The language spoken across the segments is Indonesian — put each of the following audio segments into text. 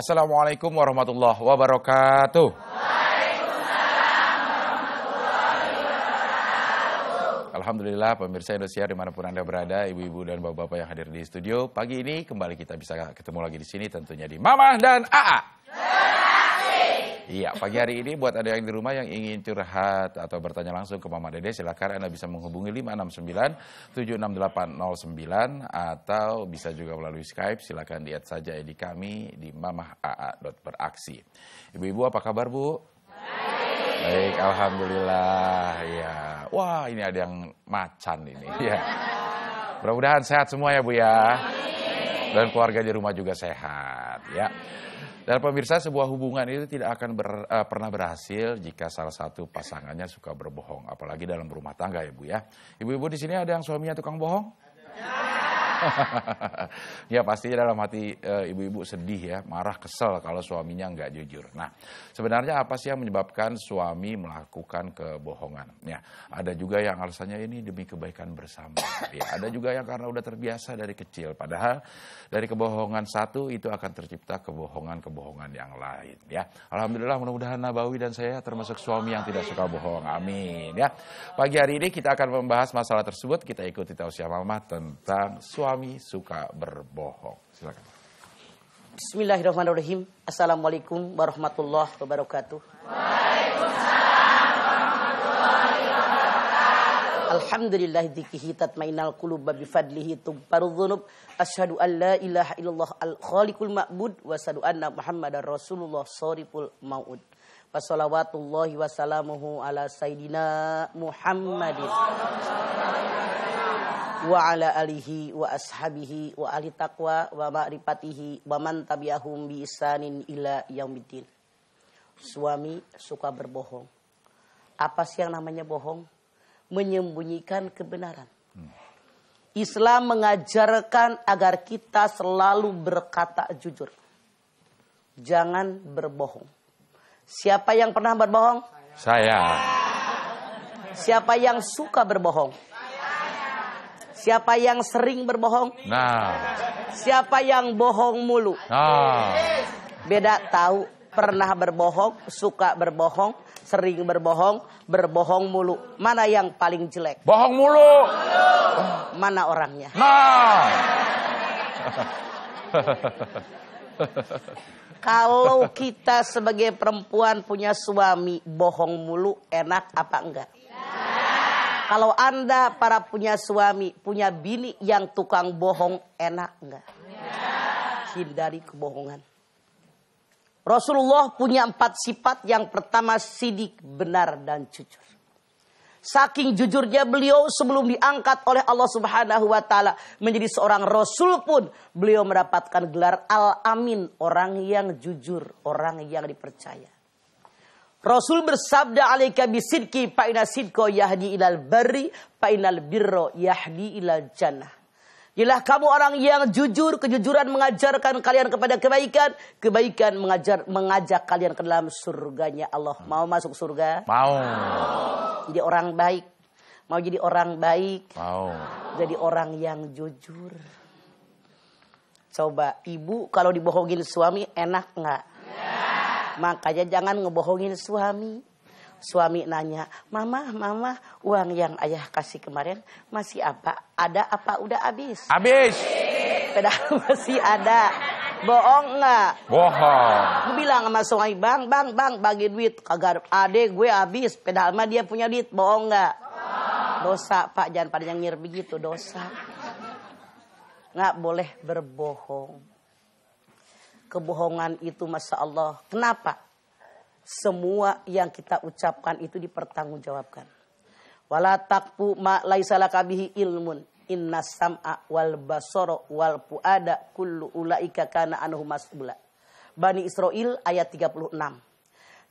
Assalamualaikum warahmatullahi wabarakatuh. Alhamdulillah pemirsa Indonesia di mana pun Anda berada, ibu-ibu dan bapak-bapak yang hadir di studio. Pagi ini kembali kita bisa ketemu lagi di sini tentunya di Mama dan AA. Iya, pagi hari ini buat Anda yang di rumah yang ingin curhat atau bertanya langsung ke Mama Dede, silakan Anda bisa menghubungi 569 76809 atau bisa juga melalui Skype, silakan lihat saja di kami di mamahaa.beraksi. Ibu-ibu apa kabar, Bu? Baik, alhamdulillah. Ya. Wah, ini ada yang macan ini. Ya. Mudah-mudahan sehat semua ya, Bu ya. Dan keluarga di rumah juga sehat, ya. Dan pemirsa, sebuah hubungan itu tidak akan ber- eh, pernah berhasil jika salah satu pasangannya suka berbohong, apalagi dalam rumah tangga ya, Bu ya. Ibu-ibu di sini ada yang suaminya tukang bohong? ya pastinya dalam hati e, ibu-ibu sedih ya, marah, kesel kalau suaminya nggak jujur. Nah, sebenarnya apa sih yang menyebabkan suami melakukan kebohongan? Ya, ada juga yang alasannya ini demi kebaikan bersama. Ya, ada juga yang karena udah terbiasa dari kecil. Padahal dari kebohongan satu itu akan tercipta kebohongan-kebohongan yang lain. Ya, alhamdulillah mudah-mudahan Nabawi dan saya termasuk suami yang tidak suka bohong. Amin. Ya, pagi hari ini kita akan membahas masalah tersebut. Kita ikuti tausiah mama tentang suami suka berbohong. Silakan. Bismillahirrahmanirrahim. Assalamualaikum warahmatullahi wabarakatuh. Alhamdulillah dzikihi tatmainal qulub bi fadlihi tughfaru dzunub. Asyhadu an la ilaha illallah al khaliqul ma'bud wa asyhadu anna Muhammadar Rasulullah shariful maud. Wa salawatullahi wa salamuhu ala sayidina Muhammadin wa ala alihi wa ashabihi wa ahli taqwa wa ma'rifatihi wa man tabi'ahum bi isanin ila yaumiddin. Suami suka berbohong. Apa sih yang namanya bohong? Menyembunyikan kebenaran. Islam mengajarkan agar kita selalu berkata jujur. Jangan berbohong. Siapa yang pernah berbohong? Saya. Siapa yang suka berbohong? Siapa yang sering berbohong? Nah, Siapa yang bohong mulu? nah. Beda tahu pernah berbohong, suka berbohong, sering berbohong, berbohong mulu. Mana yang paling jelek? Bohong mulu. Mana orangnya? Nah. Kalau kita sebagai perempuan punya suami bohong mulu, enak apa enggak? Kalau anda para punya suami, punya bini yang tukang bohong, enak enggak? Hindari kebohongan. Rasulullah punya empat sifat. Yang pertama sidik, benar dan jujur. Saking jujurnya beliau sebelum diangkat oleh Allah Subhanahu wa taala menjadi seorang rasul pun beliau mendapatkan gelar Al-Amin, orang yang jujur, orang yang dipercaya. Rasul bersabda alaika bisidki fa inna sidqa yahdi ilal barri fa innal birra yahdi ilal jannah. Ialah kamu orang yang jujur, kejujuran mengajarkan kalian kepada kebaikan, kebaikan mengajar mengajak kalian ke dalam surganya Allah. Mau masuk surga? Mau. Jadi orang baik. Mau jadi orang baik, Mau. jadi orang yang jujur. Coba ibu kalau dibohongin suami enak nggak? Makanya jangan ngebohongin suami. Suami nanya, mama, mama, uang yang ayah kasih kemarin masih apa? Ada apa? Udah habis. Habis. Padahal masih ada. Bohong nggak? Bohong. Gue bilang sama suami, bang, bang, bang, bagi duit. Kagak ade gue habis. Padahal mah dia punya duit, bohong nggak? Dosa, Pak. Jangan pada nyengir begitu, dosa. Nggak boleh berbohong. Kebohongan itu, Masya Allah. Kenapa? Semua yang kita ucapkan itu dipertanggungjawabkan. Wala taqfu ma ilmun. Inna sam'a wal basara wal fuada kullu ulaika kana anhu mas'ula. Bani Israel ayat 36.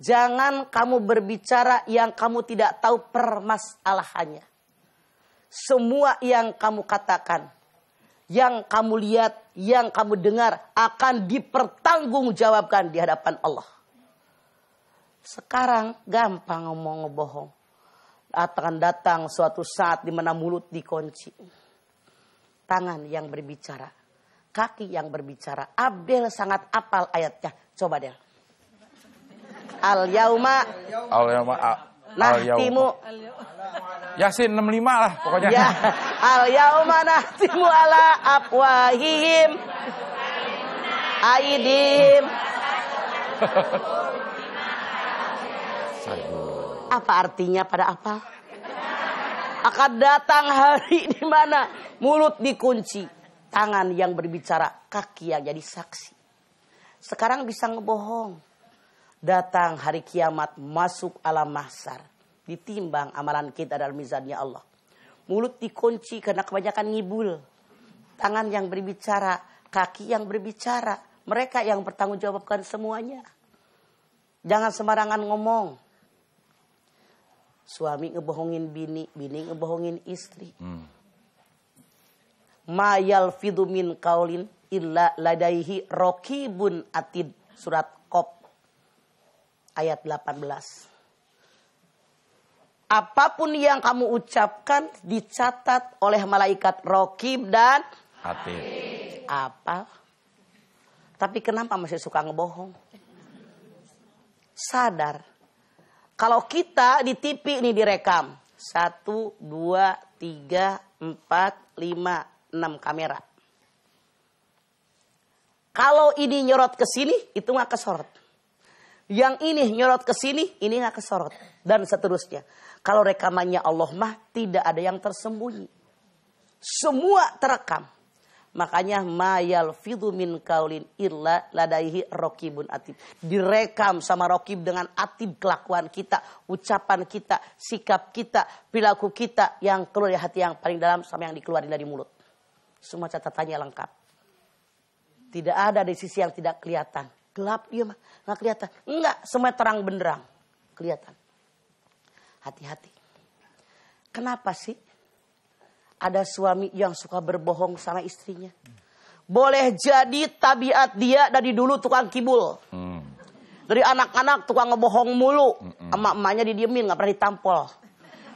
Jangan kamu berbicara yang kamu tidak tahu permasalahannya. Semua yang kamu katakan, yang kamu lihat, yang kamu dengar akan dipertanggungjawabkan di hadapan Allah. Sekarang gampang ngomong ngebohong. Akan datang suatu saat di mana mulut dikunci. Tangan yang berbicara. Kaki yang berbicara. Abdel sangat apal ayatnya. Coba Del. Al yauma Al yauma al nahtimu Yasin 65 lah pokoknya. ya al yauma nahtimu ala afwahihim aidihim Aduh. Apa artinya pada apa? Akan datang hari di mana mulut dikunci, tangan yang berbicara, kaki yang jadi saksi. Sekarang bisa ngebohong. Datang hari kiamat masuk alam mahsar. Ditimbang amalan kita dalam mizannya Allah. Mulut dikunci karena kebanyakan ngibul. Tangan yang berbicara, kaki yang berbicara. Mereka yang bertanggung jawabkan semuanya. Jangan sembarangan ngomong. Suami ngebohongin bini, bini ngebohongin istri. Hmm. Ma yalfidhu min kaulin illa ladaihi rokibun atid. Surat ayat 18. Apa pun yang kamu ucapkan dicatat oleh malaikat rokib dan Hati. apa? Tapi kenapa masih suka ngebohong? Sadar. Kalau kita di TV ini direkam. Satu, dua, tiga, empat, lima, enam kamera. Kalau ini nyorot ke sini, itu nggak kesorot. Yang ini nyorot ke sini, ini nggak kesorot. Dan seterusnya. Kalau rekamannya Allah mah tidak ada yang tersembunyi. Semua terekam. Makanya mayal fidu min kaulin illa ladaihi rokibun atib. Direkam sama rokib dengan atib kelakuan kita, ucapan kita, sikap kita, perilaku kita yang keluar dari hati yang paling dalam sama yang dikeluarin dari mulut. Semua catatannya lengkap. Tidak ada di sisi yang tidak kelihatan. Gelap dia mah, nggak kelihatan. Enggak, semua terang benderang. Kelihatan. Hati-hati. Kenapa sih ada suami yang suka berbohong sama istrinya? Boleh jadi tabiat dia dari dulu tukang kibul. Hmm. Dari anak-anak tukang ngebohong mulu. Emak-emaknya didiemin, nggak pernah ditampol.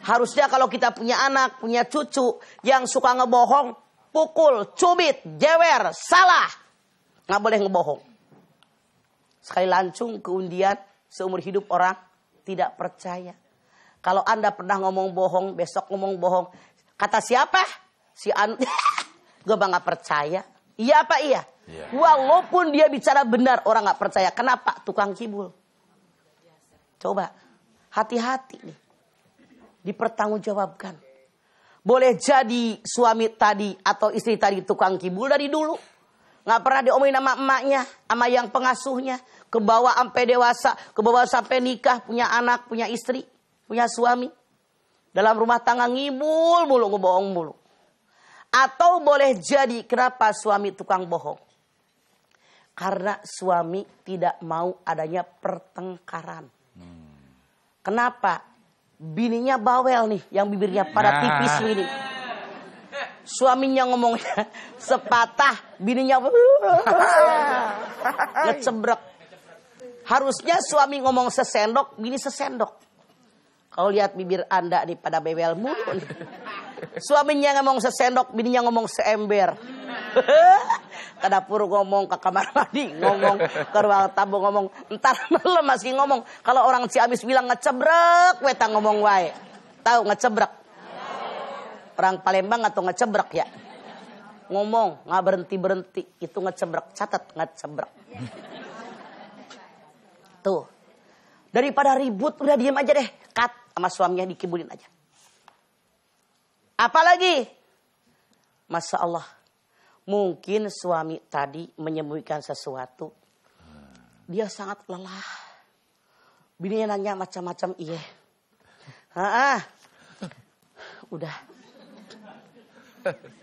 Harusnya kalau kita punya anak, punya cucu yang suka ngebohong, pukul, cubit, jewer, salah. Nggak boleh ngebohong. Sekali lancung keundian seumur hidup orang tidak percaya. Kalau Anda pernah ngomong bohong, besok ngomong bohong. Kata siapa? Si Anu. Gue bang nggak percaya. Iya apa iya? Iya. Walaupun dia bicara benar, orang nggak percaya. Kenapa? Tukang kibul. Coba, hati-hati nih. Dipertanggungjawabkan. Boleh jadi suami tadi atau istri tadi tukang kibul dari dulu. Nggak pernah diomongin sama emaknya, sama yang pengasuhnya. Ke bawah sampai dewasa, ke bawah sampai nikah, punya anak, punya istri, punya suami. Dalam rumah tangga ngibul mulu, ngebohong mulu. Atau boleh jadi kenapa suami tukang bohong? Karena suami tidak mau adanya pertengkaran. Kenapa? Bininya bawel nih, yang bibirnya pada Nah. tipis ini. Suaminya ngomongnya sepatah, bininya ngecebrek. Harusnya suami ngomong sesendok, bini sesendok. Kalau lihat bibir anda nih pada bebel mulu nih. Suaminya ngomong sesendok, bininya ngomong seember. ke dapur ngomong, ke kamar mandi ngomong, ke ruang tamu ngomong. Ntar malam masih ngomong. Kalau orang Ciamis bilang ngecebrek, weta ngomong wae. Tahu ngecebrek? Orang Palembang atau ngecebrek ya? Ngomong, nggak berhenti-berhenti. Itu ngecebrek, catat ngecebrek. Tuh. Daripada ribut, udah diem aja deh. Cut sama suaminya dikibulin aja. Apalagi? Masya Allah. Mungkin suami tadi menyembunyikan sesuatu. Dia sangat lelah. Bininya nanya macam-macam iya. Ah, udah.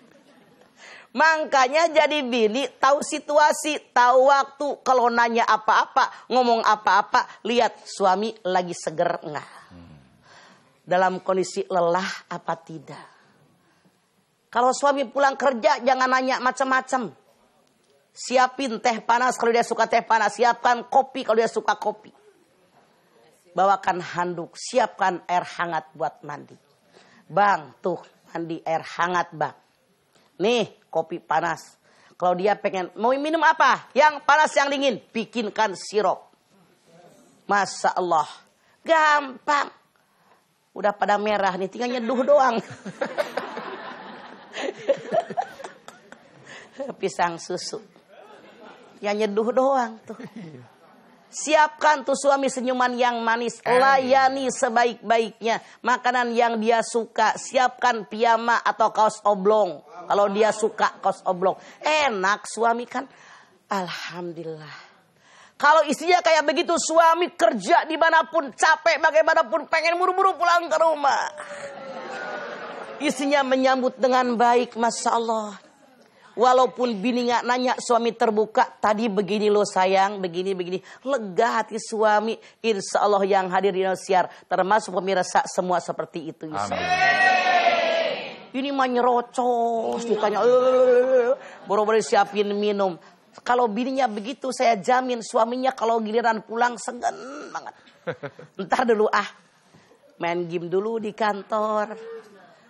Makanya jadi bini tahu situasi, tahu waktu. Kalau nanya apa-apa, ngomong apa-apa, lihat suami lagi seger enggak. Dalam kondisi lelah apa tidak. Kalau suami pulang kerja jangan nanya macam-macam. Siapin teh panas kalau dia suka teh panas, siapkan kopi kalau dia suka kopi. Bawakan handuk, siapkan air hangat buat mandi. Bang, tuh mandi air hangat, Bang. Nih, kopi panas. Kalau dia pengen mau minum apa? Yang panas yang dingin, bikinkan sirup. Masya Allah. Gampang. Udah pada merah nih, tinggal nyeduh doang. Pisang susu. Ya nyeduh doang tuh. Siapkan tuh suami senyuman yang manis. Layani sebaik-baiknya. Makanan yang dia suka. Siapkan piyama atau kaos oblong. Kalau dia suka kaos oblong. Enak suami kan. Alhamdulillah. Kalau istrinya kayak begitu suami kerja di mana pun capek bagaimanapun pengen buru-buru pulang ke rumah. Istrinya menyambut dengan baik, masya Allah. Walaupun bini nggak nanya, suami terbuka. Tadi begini loh sayang, begini begini. Lega hati suami. Insya Allah yang hadir di Indonesia, termasuk pemirsa semua seperti itu. Insya Allah. Ini mah nyerocos, ditanya, "Eh, boro-boro siapin minum. Kalau bininya begitu, saya jamin suaminya kalau giliran pulang segen banget. Ntar dulu ah, main game dulu di kantor.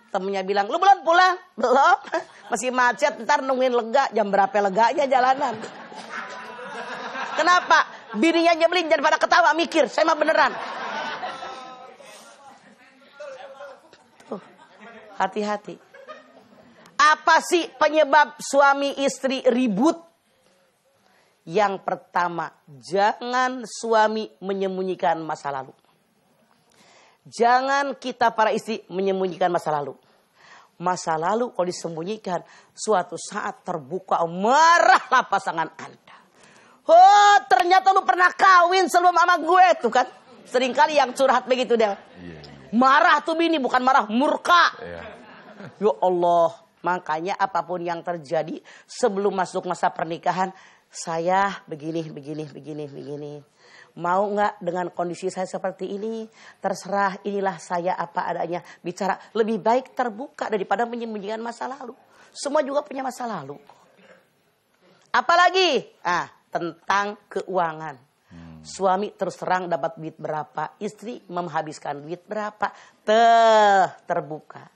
Temennya bilang, lu belum pulang? Belum. Masih macet, ntar nungguin lega. Jam berapa leganya jalanan? Kenapa? Bininya nyebelin jangan pada ketawa mikir. Saya mah beneran. Hati-hati. Apa sih penyebab suami istri ribut? Yang pertama, jangan suami menyembunyikan masa lalu. Jangan kita para istri menyembunyikan masa lalu. Masa lalu kalau disembunyikan, suatu saat terbuka, marahlah pasangan Anda. Oh, ternyata lu pernah kawin sebelum sama gue tuh kan. Seringkali yang curhat begitu dia. Marah tuh bini, bukan marah, murka. Iya. Ya Allah, makanya apa pun yang terjadi sebelum masuk masa pernikahan, saya begini, begini, begini, begini. Mau nggak dengan kondisi saya seperti ini? Terserah, inilah saya apa adanya. Bicara lebih baik terbuka daripada menyembunyikan masa lalu. Semua juga punya masa lalu. Apalagi, ah tentang keuangan. Suami terus terang dapat duit berapa, istri menghabiskan duit berapa, teh terbuka.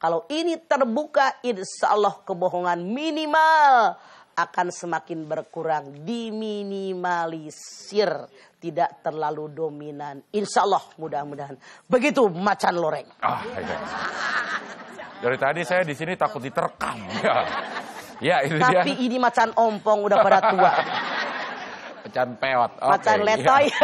Kalau ini terbuka, insya Allah kebohongan minimal akan semakin berkurang, diminimalisir, tidak terlalu dominan. Insya Allah mudah-mudahan. Begitu macan loreng. Ah, iya. Dari tadi saya di sini takut diterkam. Ya, ya itu dia. Tapi ini macan ompong udah pada tua. Macan peot. Oke, Macan iya. letoy.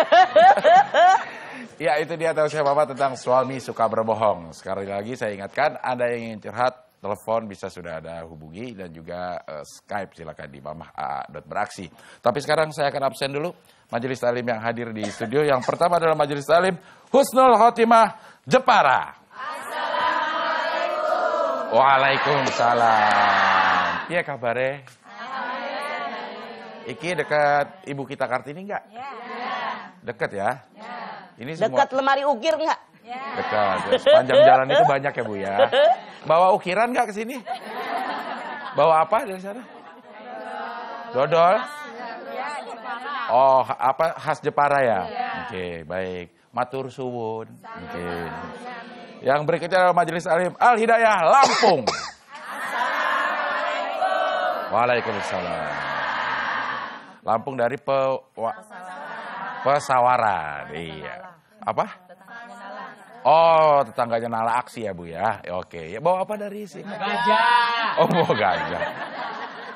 Ya itu dia tahu saya Bapak tentang suami suka berbohong. Sekali lagi saya ingatkan Anda yang ingin curhat telepon bisa sudah ada hubungi dan juga eh, Skype silakan di mamah.beraksi. Tapi sekarang saya akan absen dulu majelis talim yang hadir di studio. Yang pertama adalah majelis talim Husnul Khotimah Jepara. Assalamualaikum. Waalaikumsalam. Iya kabare? Iki dekat ibu kita Kartini enggak? Dekat ya? Ini semua Dekat lemari ukir nggak? Dekat. ya. Sepanjang jalan itu banyak ya Bu ya. Bawa ukiran nggak ke sini? Bawa apa dari sana? Dodol? Oh, apa khas Jepara ya? Oke, baik. Matur suwun. Oke. Yang berikutnya adalah Majelis Alim Al Hidayah Lampung. Waalaikumsalam. Lampung dari pe, wa- pesawaran. Iya. Apa? Oh, tetangganya Nala Aksi ya Bu ya. Oke, ya bawa apa dari sini? Gajah. Oh, bawa gajah.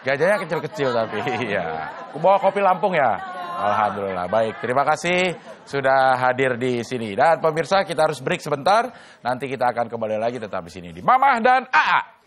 Gajahnya kecil-kecil tapi iya. Bawa kopi Lampung ya. Alhamdulillah. Baik, terima kasih sudah hadir di sini. Dan pemirsa kita harus break sebentar. Nanti kita akan kembali lagi tetap di sini di Mamah dan AA.